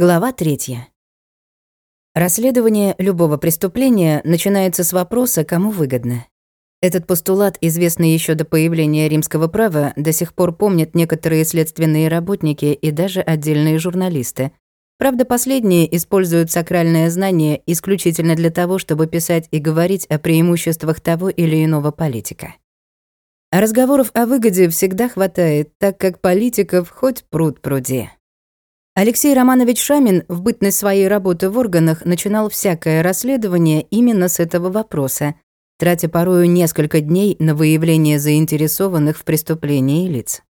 Глава третья. Расследование любого преступления начинается с вопроса, кому выгодно. Этот постулат, известный еще до появления римского права, до сих пор помнят некоторые следственные работники и даже отдельные журналисты. Правда, последние используют сакральное знание исключительно для того, чтобы писать и говорить о преимуществах того или иного политика. А разговоров о выгоде всегда хватает, так как политиков хоть пруд пруди. Алексей Романович Шамин в бытность своей работы в органах начинал всякое расследование именно с этого вопроса, тратя порою несколько дней на выявление заинтересованных в преступлении лиц.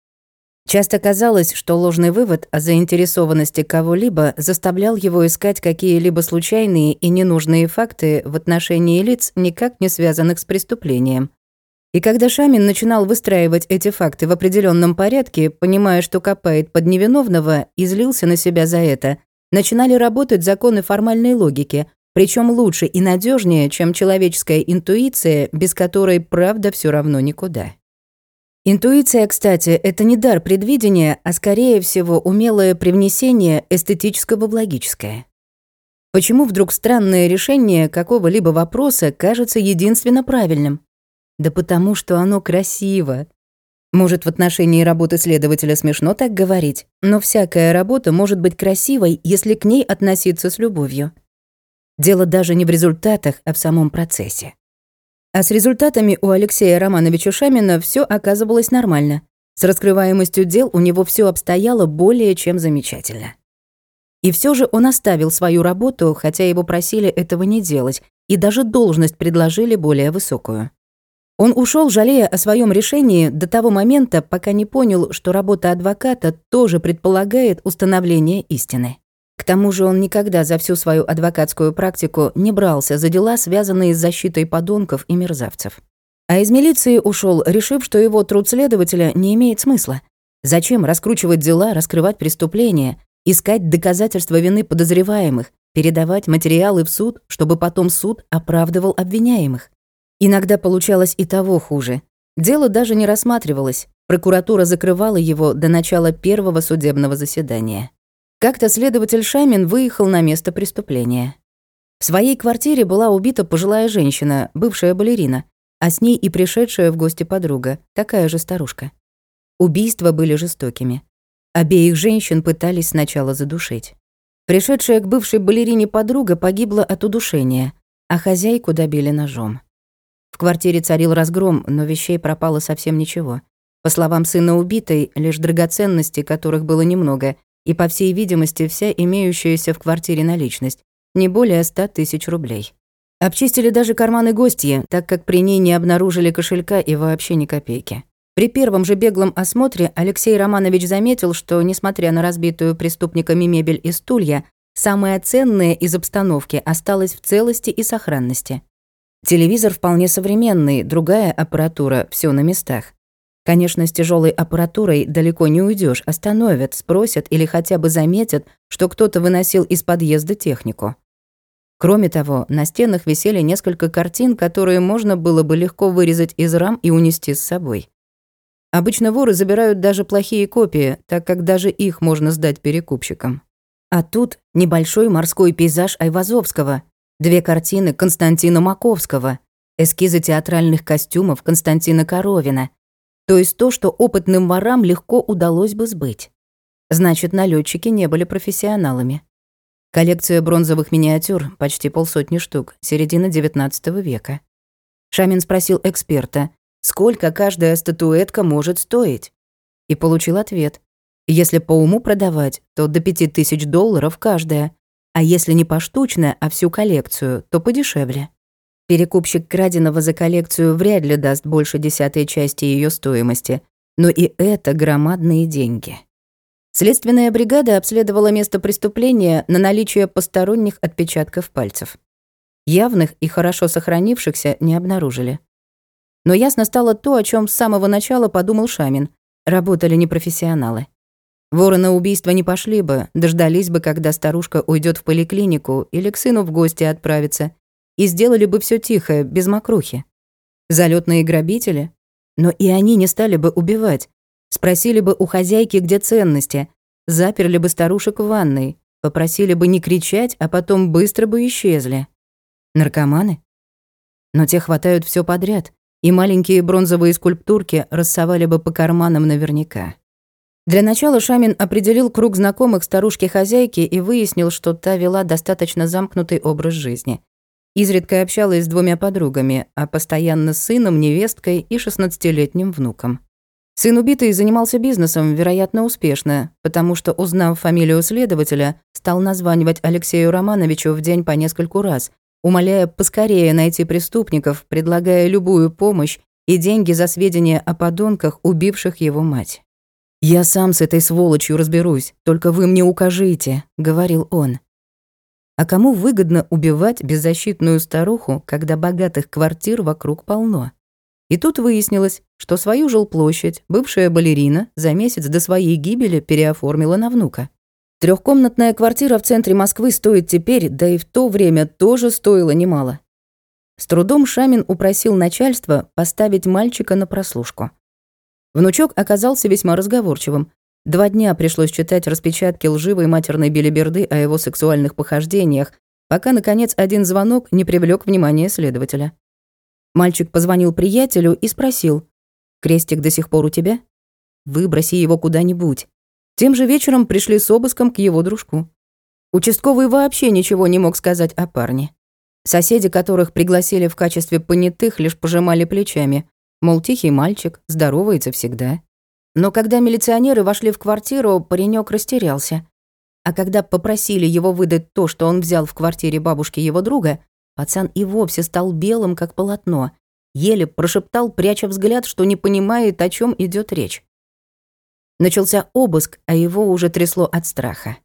Часто казалось, что ложный вывод о заинтересованности кого-либо заставлял его искать какие-либо случайные и ненужные факты в отношении лиц, никак не связанных с преступлением, и когда Шамин начинал выстраивать эти факты в определенном порядке, понимая, что копает под невиновного и злился на себя за это, начинали работать законы формальной логики, причем лучше и надежнее, чем человеческая интуиция, без которой правда все равно никуда. Интуиция, кстати, это не дар предвидения, а скорее всего умелое привнесение эстетического в логическое. Почему вдруг странное решение какого-либо вопроса кажется единственно правильным? Да потому что оно красиво. Может, в отношении работы следователя смешно так говорить, но всякая работа может быть красивой, если к ней относиться с любовью. Дело даже не в результатах, а в самом процессе. А с результатами у Алексея Романовича Шамина все оказывалось нормально. С раскрываемостью дел у него все обстояло более чем замечательно. И все же он оставил свою работу, хотя его просили этого не делать, и даже должность предложили более высокую. Он ушел, жалея о своем решении до того момента, пока не понял, что работа адвоката тоже предполагает установление истины. К тому же он никогда за всю свою адвокатскую практику не брался за дела, связанные с защитой подонков и мерзавцев. А из милиции ушел, решив, что его труд следователя не имеет смысла. Зачем раскручивать дела, раскрывать преступления, искать доказательства вины подозреваемых, передавать материалы в суд, чтобы потом суд оправдывал обвиняемых? Иногда получалось и того хуже. Дело даже не рассматривалось. Прокуратура закрывала его до начала первого судебного заседания. Как-то следователь Шамин выехал на место преступления. В своей квартире была убита пожилая женщина, бывшая балерина, а с ней и пришедшая в гости подруга, такая же старушка. Убийства были жестокими. Обеих женщин пытались сначала задушить. Пришедшая к бывшей балерине подруга погибла от удушения, а хозяйку добили ножом. В квартире царил разгром, но вещей пропало совсем ничего. По словам сына убитой, лишь драгоценности, которых было немного, и, по всей видимости, вся имеющаяся в квартире наличность, не более ста тысяч рублей. Обчистили даже карманы гостья, так как при ней не обнаружили кошелька и вообще ни копейки. При первом же беглом осмотре Алексей Романович заметил, что, несмотря на разбитую преступниками мебель и стулья, самое ценное из обстановки осталось в целости и сохранности. Телевизор вполне современный, другая аппаратура, все на местах. Конечно, с тяжелой аппаратурой далеко не уйдешь, остановят, спросят или хотя бы заметят, что кто-то выносил из подъезда технику. Кроме того, на стенах висели несколько картин, которые можно было бы легко вырезать из рам и унести с собой. Обычно воры забирают даже плохие копии, так как даже их можно сдать перекупщикам. А тут небольшой морской пейзаж Айвазовского, Две картины Константина Маковского, эскизы театральных костюмов Константина Коровина. То есть то, что опытным ворам легко удалось бы сбыть. Значит, налетчики не были профессионалами. Коллекция бронзовых миниатюр, почти полсотни штук, середина XIX века. Шамин спросил эксперта, сколько каждая статуэтка может стоить? И получил ответ. Если по уму продавать, то до 5000 долларов каждая. А если не поштучно, а всю коллекцию, то подешевле. Перекупщик краденого за коллекцию вряд ли даст больше десятой части ее стоимости, но и это громадные деньги. Следственная бригада обследовала место преступления на наличие посторонних отпечатков пальцев. Явных и хорошо сохранившихся не обнаружили. Но ясно стало то, о чем с самого начала подумал Шамин. Работали непрофессионалы. Воры на убийство не пошли бы, дождались бы, когда старушка уйдет в поликлинику или к сыну в гости отправится, и сделали бы все тихо, без мокрухи. Залетные грабители? Но и они не стали бы убивать. Спросили бы у хозяйки, где ценности, заперли бы старушек в ванной, Попросили бы не кричать, а потом быстро бы исчезли. Наркоманы? Но те хватают все подряд, и маленькие бронзовые скульптурки рассовали бы по карманам наверняка. Для начала Шамин определил круг знакомых старушки-хозяйки и выяснил, что та вела достаточно замкнутый образ жизни. Изредка общалась с двумя подругами, а постоянно с сыном, невесткой и 16-летним внуком. Сын убитый занимался бизнесом, вероятно, успешно, потому что, узнав фамилию следователя, стал названивать Алексею Романовичу в день по нескольку раз, умоляя поскорее найти преступников, предлагая любую помощь и деньги за сведения о подонках, убивших его мать. «Я сам с этой сволочью разберусь, только вы мне укажите», — говорил он. А кому выгодно убивать беззащитную старуху, когда богатых квартир вокруг полно? И тут выяснилось, что свою жилплощадь бывшая балерина за месяц до своей гибели переоформила на внука. Трехкомнатная квартира в центре Москвы стоит теперь, да и в то время тоже стоила немало. С трудом Шамин упросил начальство поставить мальчика на прослушку. Внучок оказался весьма разговорчивым. Два дня пришлось читать распечатки лживой матерной белиберды о его сексуальных похождениях, пока, наконец, один звонок не привлек внимание следователя. Мальчик позвонил приятелю и спросил. «Крестик до сих пор у тебя? Выброси его куда-нибудь». Тем же вечером пришли с обыском к его дружку. Участковый вообще ничего не мог сказать о парне. Соседи, которых пригласили в качестве понятых, лишь пожимали плечами. Мол, тихий мальчик, здоровается всегда. Но когда милиционеры вошли в квартиру, паренек растерялся. А когда попросили его выдать то, что он взял в квартире бабушки его друга, Пацан и вовсе стал белым, как полотно. Еле прошептал, пряча взгляд, что не понимает, о чем идет речь. Начался обыск, а его уже трясло от страха.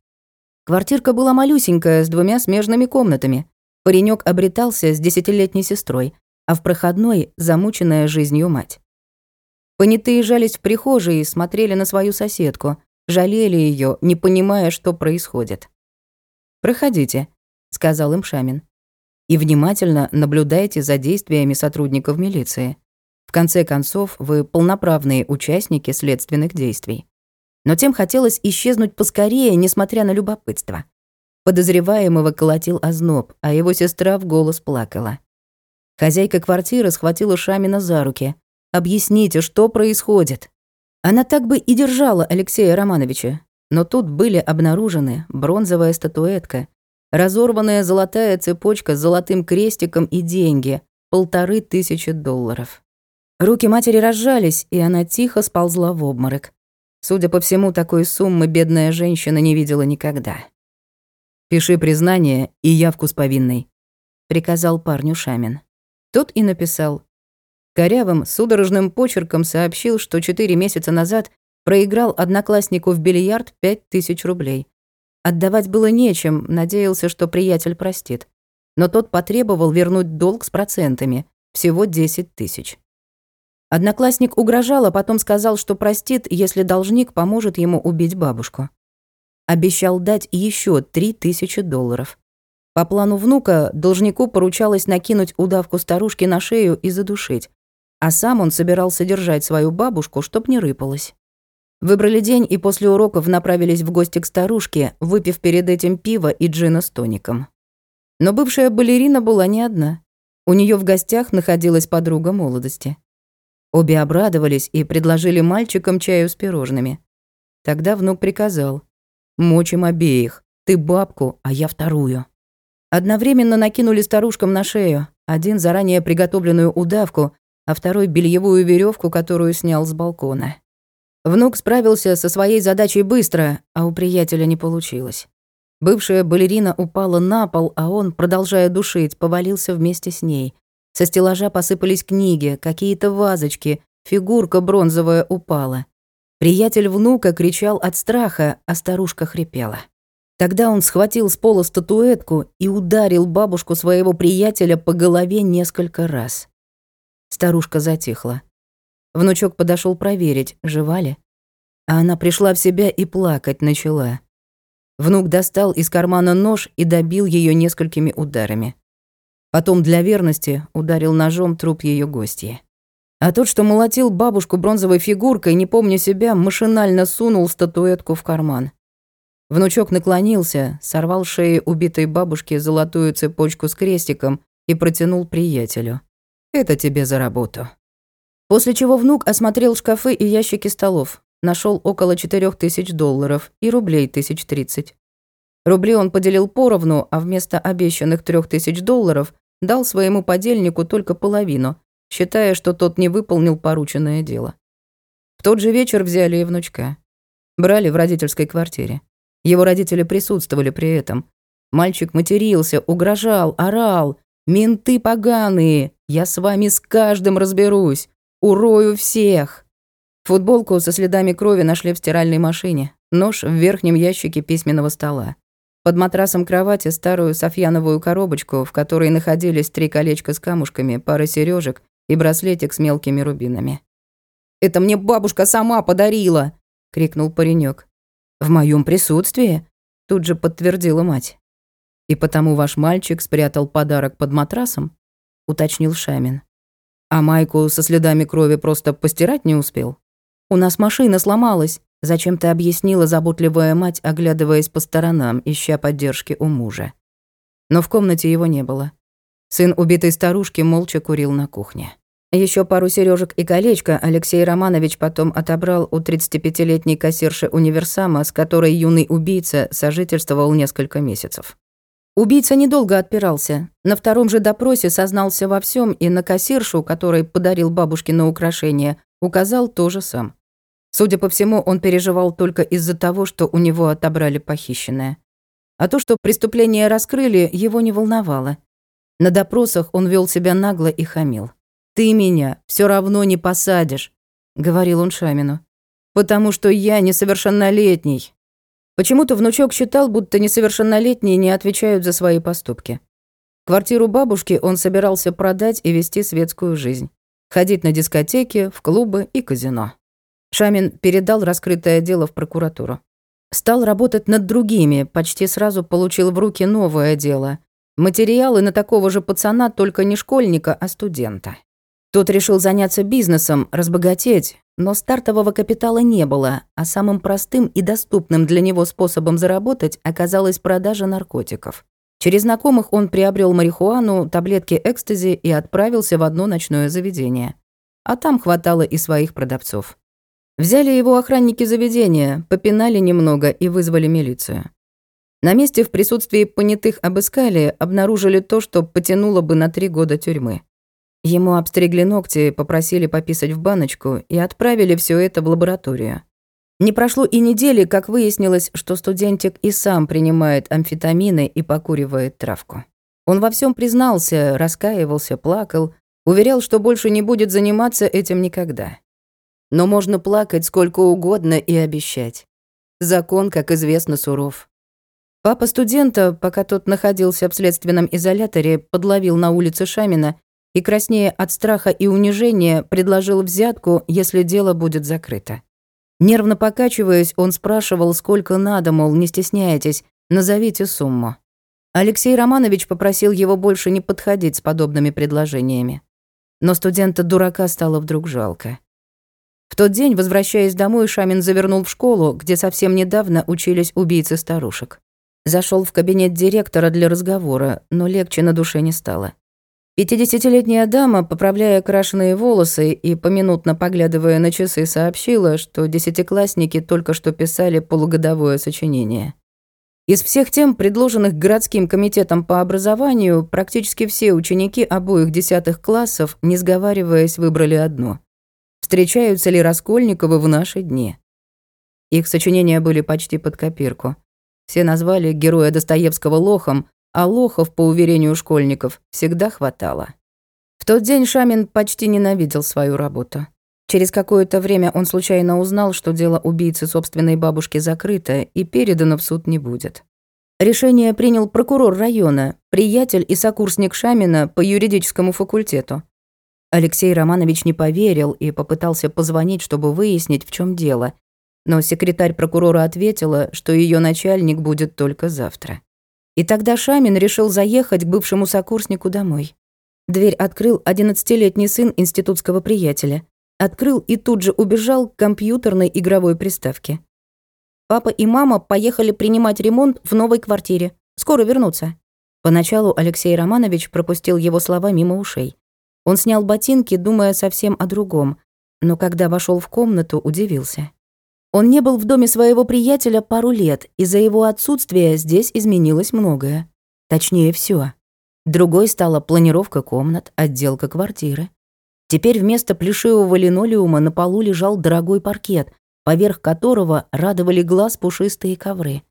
Квартирка была малюсенькая, с двумя смежными комнатами. Паренек обретался с десятилетней сестрой, а в проходной — замученная жизнью мать. Понятые жались в прихожей и смотрели на свою соседку, жалели ее, не понимая, что происходит. «Проходите», — сказал им Шамин и внимательно наблюдайте за действиями сотрудников милиции. В конце концов, вы полноправные участники следственных действий. Но тем хотелось исчезнуть поскорее, несмотря на любопытство. Подозреваемого колотил озноб, а его сестра в голос плакала. Хозяйка квартиры схватила Шамина за руки. «Объясните, что происходит?» Она так бы и держала Алексея Романовича, но тут были обнаружены бронзовая статуэтка разорванная золотая цепочка с золотым крестиком и деньги — полторы тысячи долларов. Руки матери разжались, и она тихо сползла в обморок. Судя по всему, такой суммы бедная женщина не видела никогда. «Пиши признание и явку с повинной», — приказал парню Шамин. Тот и написал. Корявым, судорожным почерком сообщил, что четыре месяца назад проиграл однокласснику в бильярд пять тысяч рублей. Отдавать было нечем, надеялся, что приятель простит. Но тот потребовал вернуть долг с процентами, всего 10 тысяч. Одноклассник угрожал, а потом сказал, что простит, если должник поможет ему убить бабушку. Обещал дать еще 3 тысячи долларов. По плану внука должнику поручалось накинуть удавку старушки на шею и задушить, а сам он собирался держать свою бабушку, чтоб не рыпалась. Выбрали день и после уроков направились в гости к старушке, выпив перед этим пиво и джина с тоником. Но бывшая балерина была не одна. У нее в гостях находилась подруга молодости. Обе обрадовались и предложили мальчикам чаю с пирожными. Тогда внук приказал. «Мочим обеих. Ты бабку, а я вторую». Одновременно накинули старушкам на шею. Один заранее приготовленную удавку, а второй бельевую веревку, которую снял с балкона. Внук справился со своей задачей быстро, а у приятеля не получилось. Бывшая балерина упала на пол, а он, продолжая душить, повалился вместе с ней. Со стеллажа посыпались книги, какие-то вазочки, фигурка бронзовая упала. Приятель внука кричал от страха, а старушка хрипела. Тогда он схватил с пола статуэтку и ударил бабушку своего приятеля по голове несколько раз. Старушка затихла. Внучок подошел проверить, жива ли. А она пришла в себя и плакать начала. Внук достал из кармана нож и добил ее несколькими ударами. Потом для верности ударил ножом труп ее гостья. А тот, что молотил бабушку бронзовой фигуркой, не помня себя, машинально сунул статуэтку в карман. Внучок наклонился, сорвал шеи убитой бабушки золотую цепочку с крестиком и протянул приятелю. «Это тебе за работу». После чего внук осмотрел шкафы и ящики столов, нашел около четырех тысяч долларов и рублей тысяч тридцать. Рубли он поделил поровну, а вместо обещанных трех тысяч долларов дал своему подельнику только половину, считая, что тот не выполнил порученное дело. В тот же вечер взяли и внучка. Брали в родительской квартире. Его родители присутствовали при этом. Мальчик матерился, угрожал, орал. «Менты поганые! Я с вами с каждым разберусь! Урою всех!» Футболку со следами крови нашли в стиральной машине, нож в верхнем ящике письменного стола. Под матрасом кровати старую софьяновую коробочку, в которой находились три колечка с камушками, пара сережек и браслетик с мелкими рубинами. «Это мне бабушка сама подарила!» — крикнул паренек. «В моем присутствии?» — тут же подтвердила мать. «И потому ваш мальчик спрятал подарок под матрасом?» — уточнил Шамин. «А майку со следами крови просто постирать не успел?» «У нас машина сломалась», Зачем-то объяснила заботливая мать, оглядываясь по сторонам, ища поддержки у мужа. Но в комнате его не было. Сын убитой старушки молча курил на кухне. Еще пару сережек и колечко Алексей Романович потом отобрал у 35-летней кассирши универсама, с которой юный убийца сожительствовал несколько месяцев. Убийца недолго отпирался. На втором же допросе сознался во всем и на кассиршу, которой подарил бабушке на украшение, указал тоже сам. Судя по всему, он переживал только из-за того, что у него отобрали похищенное. А то, что преступление раскрыли, его не волновало. На допросах он вел себя нагло и хамил. «Ты меня все равно не посадишь», — говорил он Шамину. «Потому что я несовершеннолетний». Почему-то внучок считал, будто несовершеннолетние не отвечают за свои поступки. Квартиру бабушки он собирался продать и вести светскую жизнь. Ходить на дискотеки, в клубы и казино. Шамин передал раскрытое дело в прокуратуру. Стал работать над другими, почти сразу получил в руки новое дело. Материалы на такого же пацана, только не школьника, а студента. Тот решил заняться бизнесом, разбогатеть, но стартового капитала не было, а самым простым и доступным для него способом заработать оказалась продажа наркотиков. Через знакомых он приобрел марихуану, таблетки экстази и отправился в одно ночное заведение. А там хватало и своих продавцов. Взяли его охранники заведения, попинали немного и вызвали милицию. На месте в присутствии понятых обыскали, обнаружили то, что потянуло бы на три года тюрьмы. Ему обстригли ногти, попросили пописать в баночку и отправили все это в лабораторию. Не прошло и недели, как выяснилось, что студентик и сам принимает амфетамины и покуривает травку. Он во всем признался, раскаивался, плакал, уверял, что больше не будет заниматься этим никогда. Но можно плакать сколько угодно и обещать. Закон, как известно, суров. Папа студента, пока тот находился в следственном изоляторе, подловил на улице Шамина и, краснея от страха и унижения, предложил взятку, если дело будет закрыто. Нервно покачиваясь, он спрашивал, сколько надо, мол, не стесняйтесь, назовите сумму. Алексей Романович попросил его больше не подходить с подобными предложениями. Но студента-дурака стало вдруг жалко. В тот день, возвращаясь домой, Шамин завернул в школу, где совсем недавно учились убийцы старушек. Зашел в кабинет директора для разговора, но легче на душе не стало. Пятидесятилетняя дама, поправляя крашеные волосы и поминутно поглядывая на часы, сообщила, что десятиклассники только что писали полугодовое сочинение. Из всех тем, предложенных городским комитетом по образованию, практически все ученики обоих десятых классов, не сговариваясь, выбрали одно — Встречаются ли Раскольниковы в наши дни? Их сочинения были почти под копирку. Все назвали героя Достоевского лохом, а лохов, по уверению школьников, всегда хватало. В тот день Шамин почти ненавидел свою работу. Через какое-то время он случайно узнал, что дело убийцы собственной бабушки закрыто и передано в суд не будет. Решение принял прокурор района, приятель и сокурсник Шамина по юридическому факультету. Алексей Романович не поверил и попытался позвонить, чтобы выяснить, в чем дело. Но секретарь прокурора ответила, что ее начальник будет только завтра. И тогда Шамин решил заехать к бывшему сокурснику домой. Дверь открыл одиннадцатилетний сын институтского приятеля. Открыл и тут же убежал к компьютерной игровой приставке. Папа и мама поехали принимать ремонт в новой квартире. Скоро вернутся». Поначалу Алексей Романович пропустил его слова мимо ушей. Он снял ботинки, думая совсем о другом, но когда вошел в комнату, удивился. Он не был в доме своего приятеля пару лет, и за его отсутствие здесь изменилось многое. Точнее, все. Другой стала планировка комнат, отделка квартиры. Теперь вместо плешивого линолеума на полу лежал дорогой паркет, поверх которого радовали глаз пушистые ковры.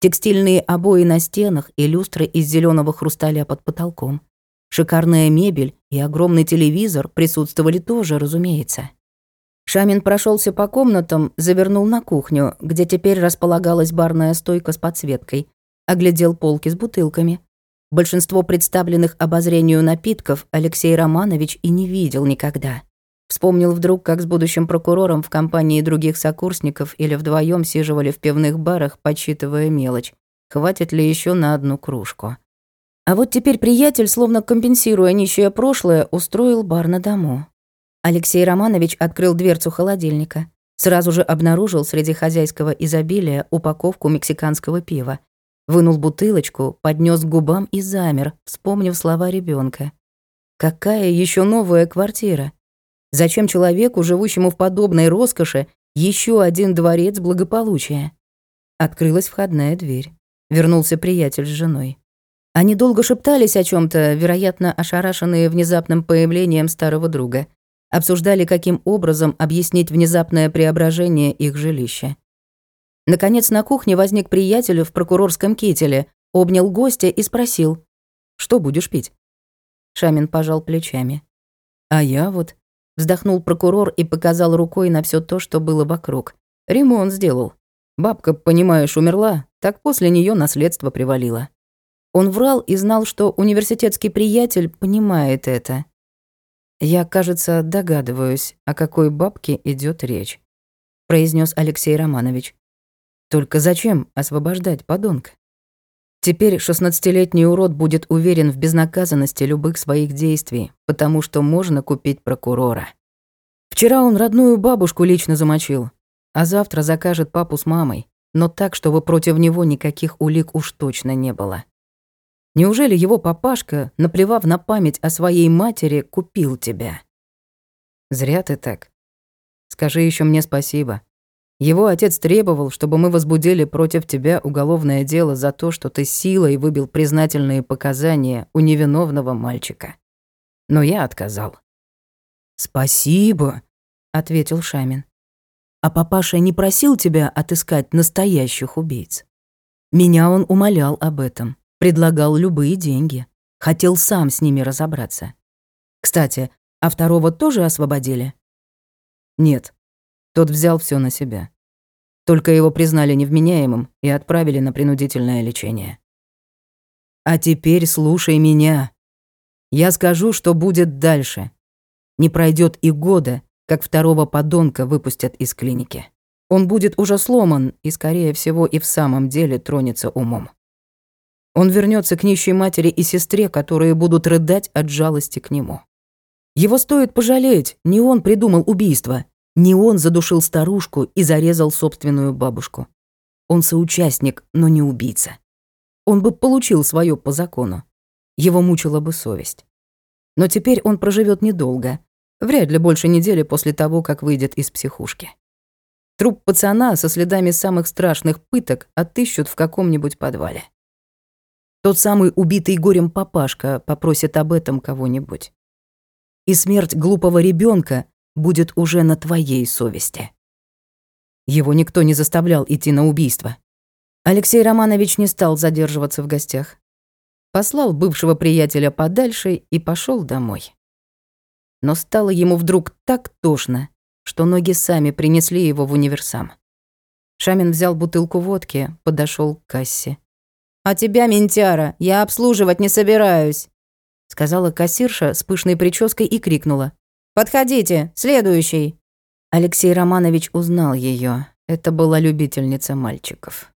Текстильные обои на стенах и люстры из зеленого хрусталя под потолком. Шикарная мебель и огромный телевизор присутствовали тоже, разумеется. Шамин прошелся по комнатам, завернул на кухню, где теперь располагалась барная стойка с подсветкой, оглядел полки с бутылками. Большинство представленных обозрению напитков Алексей Романович и не видел никогда. Вспомнил вдруг, как с будущим прокурором в компании других сокурсников или вдвоем сиживали в пивных барах, подсчитывая мелочь. Хватит ли еще на одну кружку? А вот теперь приятель, словно компенсируя нищее прошлое, устроил бар на дому. Алексей Романович открыл дверцу холодильника. Сразу же обнаружил среди хозяйского изобилия упаковку мексиканского пива. Вынул бутылочку, поднес к губам и замер, вспомнив слова ребенка. Какая еще новая квартира? Зачем человеку, живущему в подобной роскоши, еще один дворец благополучия? Открылась входная дверь. Вернулся приятель с женой. Они долго шептались о чем то вероятно, ошарашенные внезапным появлением старого друга. Обсуждали, каким образом объяснить внезапное преображение их жилища. Наконец на кухне возник приятель в прокурорском кителе, обнял гостя и спросил, «Что будешь пить?» Шамин пожал плечами. «А я вот...» Вздохнул прокурор и показал рукой на все то, что было вокруг. Ремонт сделал. Бабка, понимаешь, умерла, так после нее наследство привалило. Он врал и знал, что университетский приятель понимает это. Я, кажется, догадываюсь, о какой бабке идет речь, произнес Алексей Романович. Только зачем освобождать подонка? Теперь шестнадцатилетний урод будет уверен в безнаказанности любых своих действий, потому что можно купить прокурора. Вчера он родную бабушку лично замочил, а завтра закажет папу с мамой, но так, чтобы против него никаких улик уж точно не было. Неужели его папашка, наплевав на память о своей матери, купил тебя? Зря ты так. Скажи еще мне спасибо. Его отец требовал, чтобы мы возбудили против тебя уголовное дело за то, что ты силой выбил признательные показания у невиновного мальчика. Но я отказал. «Спасибо», — ответил Шамин. «А папаша не просил тебя отыскать настоящих убийц? Меня он умолял об этом, предлагал любые деньги, хотел сам с ними разобраться. Кстати, а второго тоже освободили?» «Нет, тот взял все на себя. Только его признали невменяемым и отправили на принудительное лечение. А теперь слушай меня. Я скажу, что будет дальше. Не пройдет и года, как второго подонка выпустят из клиники. Он будет уже сломан и, скорее всего, и в самом деле тронется умом. Он вернется к нищей матери и сестре, которые будут рыдать от жалости к нему. Его стоит пожалеть, не он придумал убийство, не он задушил старушку и зарезал собственную бабушку. Он соучастник, но не убийца. Он бы получил свое по закону. Его мучила бы совесть. Но теперь он проживет недолго. Вряд ли больше недели после того, как выйдет из психушки. Труп пацана со следами самых страшных пыток отыщут в каком-нибудь подвале. Тот самый убитый горем папашка попросит об этом кого-нибудь. И смерть глупого ребенка будет уже на твоей совести. Его никто не заставлял идти на убийство. Алексей Романович не стал задерживаться в гостях. Послал бывшего приятеля подальше и пошел домой. Но стало ему вдруг так тошно, что ноги сами принесли его в универсам. Шамин взял бутылку водки, подошел к кассе. «А тебя, ментяра, я обслуживать не собираюсь», сказала кассирша с пышной прической и крикнула. Подходите, следующий. Алексей Романович узнал ее. Это была любительница мальчиков.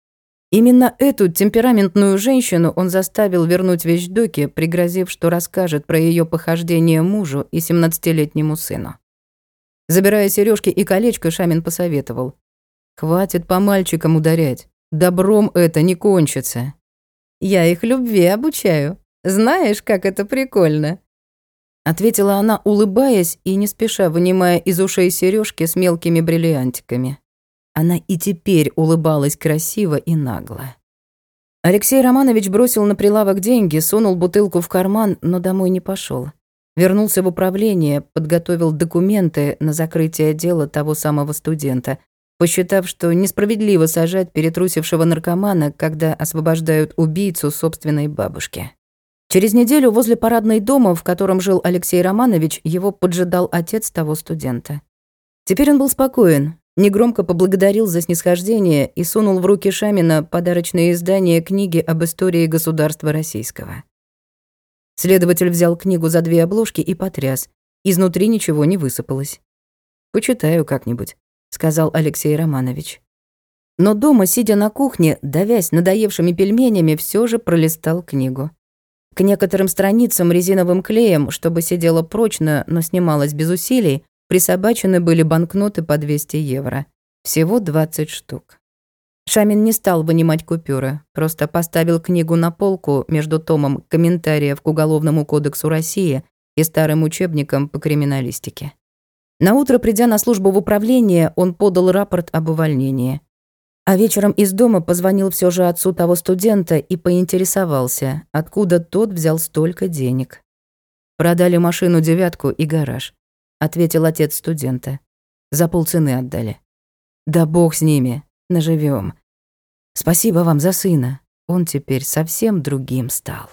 Именно эту темпераментную женщину он заставил вернуть вещдоки, пригрозив, что расскажет про ее похождение мужу и 17-летнему сыну. Забирая сережки и колечко, Шамин посоветовал. Хватит по мальчикам ударять. Добром это не кончится. Я их любви обучаю. Знаешь, как это прикольно?» Ответила она, улыбаясь и не спеша вынимая из ушей сережки с мелкими бриллиантиками. Она и теперь улыбалась красиво и нагло. Алексей Романович бросил на прилавок деньги, сунул бутылку в карман, но домой не пошел. Вернулся в управление, подготовил документы на закрытие дела того самого студента, посчитав, что несправедливо сажать перетрусившего наркомана, когда освобождают убийцу собственной бабушки. Через неделю возле парадной дома, в котором жил Алексей Романович, его поджидал отец того студента. Теперь он был спокоен, негромко поблагодарил за снисхождение и сунул в руки Шамина подарочное издание книги об истории государства российского. Следователь взял книгу за две обложки и потряс. Изнутри ничего не высыпалось. «Почитаю как-нибудь», — сказал Алексей Романович. Но дома, сидя на кухне, давясь надоевшими пельменями, все же пролистал книгу. К некоторым страницам резиновым клеем, чтобы сидело прочно, но снималось без усилий, присобачены были банкноты по 200 евро. Всего 20 штук. Шамин не стал вынимать купюры, просто поставил книгу на полку между томом комментариев к Уголовному кодексу России и старым учебником по криминалистике. Наутро, придя на службу в управление, он подал рапорт об увольнении. А вечером из дома позвонил все же отцу того студента и поинтересовался, откуда тот взял столько денег. «Продали машину «девятку» и гараж», — ответил отец студента. «За полцены отдали». «Да бог с ними, наживем. Спасибо вам за сына. Он теперь совсем другим стал.